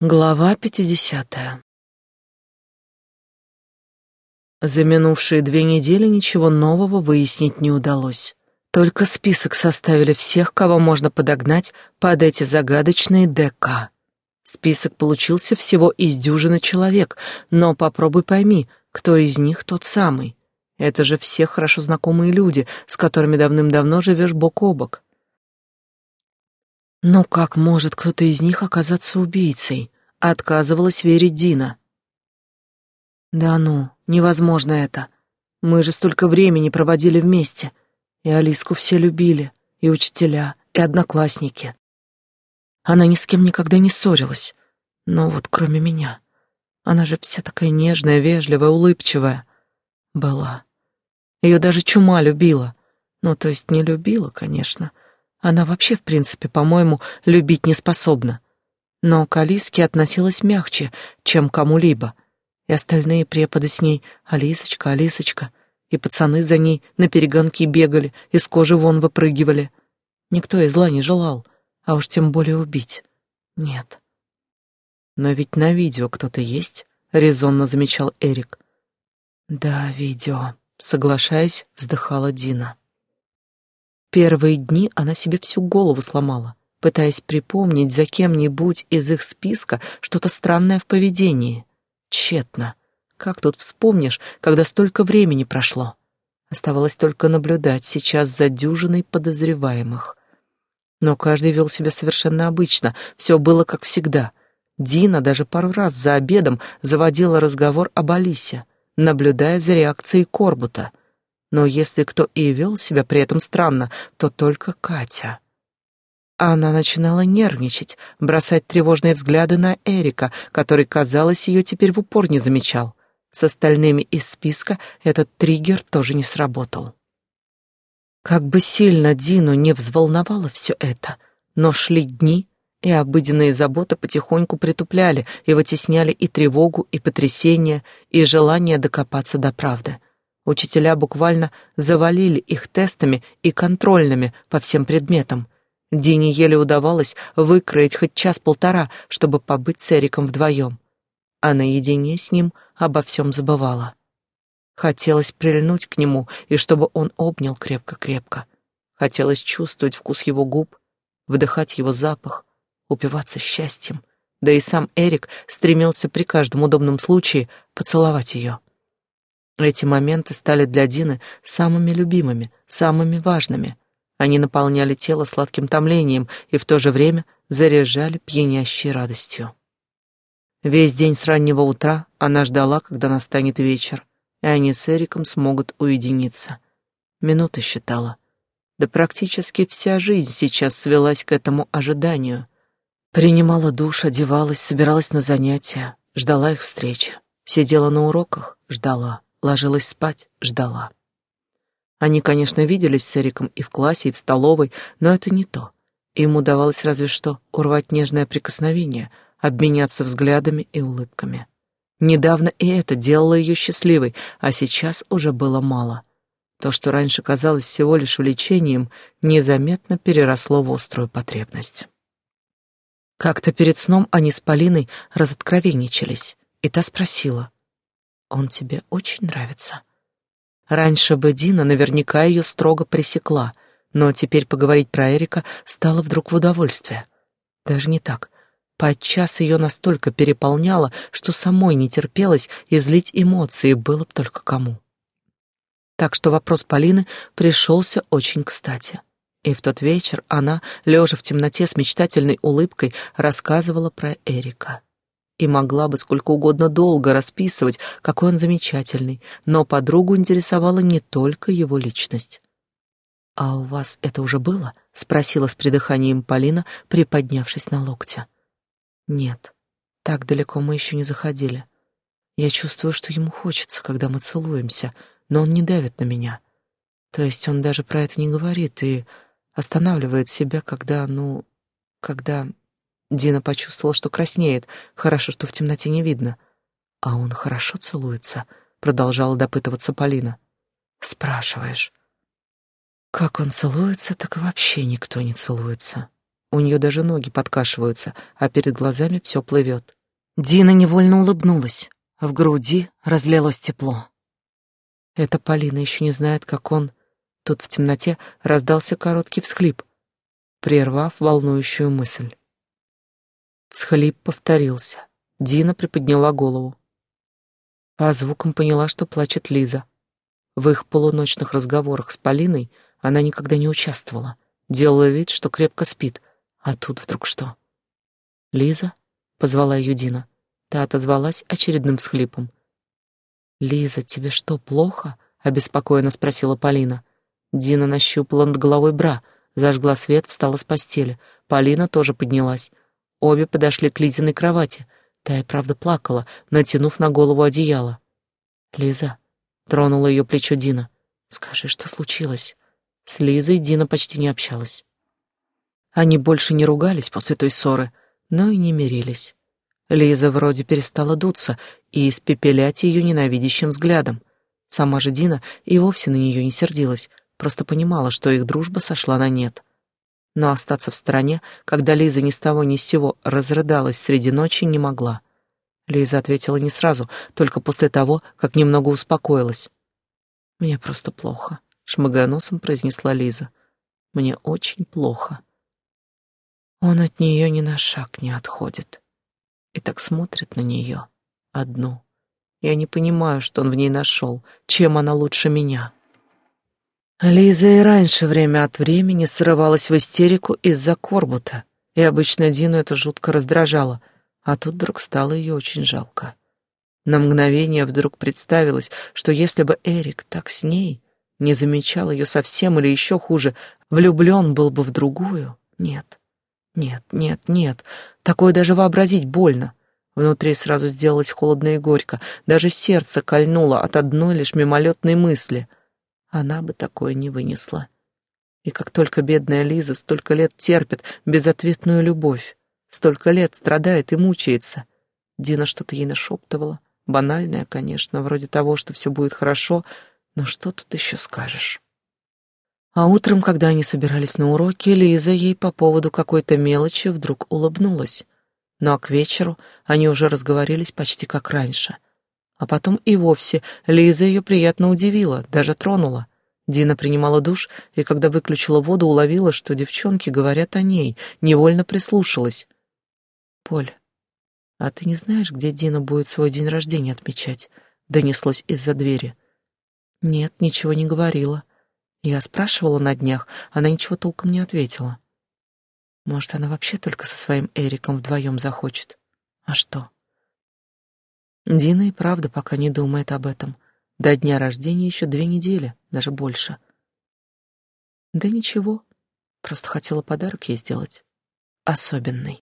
Глава пятидесятая. За минувшие две недели ничего нового выяснить не удалось. Только список составили всех, кого можно подогнать под эти загадочные ДК. Список получился всего из дюжины человек, но попробуй пойми, кто из них тот самый. Это же все хорошо знакомые люди, с которыми давным-давно живешь бок о бок. Но как может кто-то из них оказаться убийцей? Отказывалась верить Дина. Да ну, невозможно это. Мы же столько времени проводили вместе. И Алиску все любили, и учителя, и одноклассники. Она ни с кем никогда не ссорилась. Но вот кроме меня. Она же вся такая нежная, вежливая, улыбчивая. Была. Ее даже чума любила. Ну, то есть не любила, конечно, — она вообще, в принципе, по-моему, любить не способна. Но к Алиске относилась мягче, чем кому-либо. И остальные преподы с ней «Алисочка, Алисочка», и пацаны за ней на перегонки бегали, из кожи вон выпрыгивали. Никто и зла не желал, а уж тем более убить. Нет. Но ведь на видео кто-то есть, — резонно замечал Эрик. Да, видео, соглашаясь, вздыхала Дина. Первые дни она себе всю голову сломала, пытаясь припомнить за кем-нибудь из их списка что-то странное в поведении. Тщетно. Как тут вспомнишь, когда столько времени прошло? Оставалось только наблюдать сейчас за дюжиной подозреваемых. Но каждый вел себя совершенно обычно, все было как всегда. Дина даже пару раз за обедом заводила разговор об Алисе, наблюдая за реакцией Корбута — но если кто и вел себя при этом странно, то только Катя. Она начинала нервничать, бросать тревожные взгляды на Эрика, который, казалось, ее теперь в упор не замечал. С остальными из списка этот триггер тоже не сработал. Как бы сильно Дину не взволновало все это, но шли дни, и обыденные заботы потихоньку притупляли и вытесняли и тревогу, и потрясение, и желание докопаться до правды — Учителя буквально завалили их тестами и контрольными по всем предметам. Дине еле удавалось выкроить хоть час-полтора, чтобы побыть с Эриком вдвоем. А наедине с ним обо всем забывала. Хотелось прильнуть к нему, и чтобы он обнял крепко-крепко. Хотелось чувствовать вкус его губ, вдыхать его запах, упиваться счастьем. Да и сам Эрик стремился при каждом удобном случае поцеловать ее. Эти моменты стали для Дины самыми любимыми, самыми важными. Они наполняли тело сладким томлением и в то же время заряжали пьянящей радостью. Весь день с раннего утра она ждала, когда настанет вечер, и они с Эриком смогут уединиться. Минуты считала. Да практически вся жизнь сейчас свелась к этому ожиданию. Принимала душ, одевалась, собиралась на занятия, ждала их встречи. Сидела на уроках, ждала ложилась спать, ждала. Они, конечно, виделись с Эриком и в классе, и в столовой, но это не то. Им удавалось разве что урвать нежное прикосновение, обменяться взглядами и улыбками. Недавно и это делало ее счастливой, а сейчас уже было мало. То, что раньше казалось всего лишь влечением, незаметно переросло в острую потребность. Как-то перед сном они с Полиной разоткровенничались, и та спросила — он тебе очень нравится. Раньше бы Дина наверняка ее строго пресекла, но теперь поговорить про Эрика стало вдруг в удовольствие. Даже не так. Подчас ее настолько переполняло, что самой не терпелось излить эмоции, было бы только кому. Так что вопрос Полины пришелся очень кстати. И в тот вечер она, лежа в темноте с мечтательной улыбкой, рассказывала про Эрика и могла бы сколько угодно долго расписывать, какой он замечательный, но подругу интересовала не только его личность. «А у вас это уже было?» — спросила с придыханием Полина, приподнявшись на локте. «Нет, так далеко мы еще не заходили. Я чувствую, что ему хочется, когда мы целуемся, но он не давит на меня. То есть он даже про это не говорит и останавливает себя, когда, ну, когда Дина почувствовала, что краснеет. Хорошо, что в темноте не видно. А он хорошо целуется, продолжала допытываться Полина. Спрашиваешь. Как он целуется, так вообще никто не целуется. У нее даже ноги подкашиваются, а перед глазами все плывет. Дина невольно улыбнулась. В груди разлилось тепло. Это Полина еще не знает, как он... Тут в темноте раздался короткий всхлип, прервав волнующую мысль. Всхлип повторился. Дина приподняла голову. По звукам поняла, что плачет Лиза. В их полуночных разговорах с Полиной она никогда не участвовала. Делала вид, что крепко спит. А тут вдруг что? «Лиза?» — позвала ее Дина. Та отозвалась очередным всхлипом. «Лиза, тебе что, плохо?» — обеспокоенно спросила Полина. Дина нащупала над головой бра, зажгла свет, встала с постели. Полина тоже поднялась. Обе подошли к Лизиной кровати. Та и правда плакала, натянув на голову одеяло. «Лиза», — тронула ее плечо Дина, — «скажи, что случилось?» С Лизой Дина почти не общалась. Они больше не ругались после той ссоры, но и не мирились. Лиза вроде перестала дуться и испепелять ее ненавидящим взглядом. Сама же Дина и вовсе на нее не сердилась, просто понимала, что их дружба сошла на нет. Но остаться в стороне, когда Лиза ни с того ни с сего разрыдалась среди ночи, не могла. Лиза ответила не сразу, только после того, как немного успокоилась. «Мне просто плохо», — шмыгая носом произнесла Лиза. «Мне очень плохо». Он от нее ни на шаг не отходит и так смотрит на нее, одну. Я не понимаю, что он в ней нашел, чем она лучше меня. Лиза и раньше время от времени срывалась в истерику из-за Корбута, и обычно Дину это жутко раздражало, а тут вдруг стало ее очень жалко. На мгновение вдруг представилось, что если бы Эрик так с ней, не замечал ее совсем или еще хуже, влюблен был бы в другую, нет, нет, нет, нет, такое даже вообразить больно. Внутри сразу сделалось холодно и горько, даже сердце кольнуло от одной лишь мимолетной мысли. Она бы такое не вынесла. И как только бедная Лиза столько лет терпит безответную любовь, столько лет страдает и мучается. Дина что-то ей нашептывала, банальное, конечно, вроде того, что все будет хорошо, но что тут еще скажешь? А утром, когда они собирались на уроки, Лиза ей по поводу какой-то мелочи вдруг улыбнулась. Ну а к вечеру они уже разговорились почти как раньше. А потом и вовсе Лиза ее приятно удивила, даже тронула. Дина принимала душ, и когда выключила воду, уловила, что девчонки говорят о ней, невольно прислушалась. «Поль, а ты не знаешь, где Дина будет свой день рождения отмечать?» — донеслось из-за двери. «Нет, ничего не говорила. Я спрашивала на днях, она ничего толком не ответила. Может, она вообще только со своим Эриком вдвоем захочет. А что? Дина и правда пока не думает об этом. До дня рождения еще две недели, даже больше. Да ничего, просто хотела подарок ей сделать. Особенный.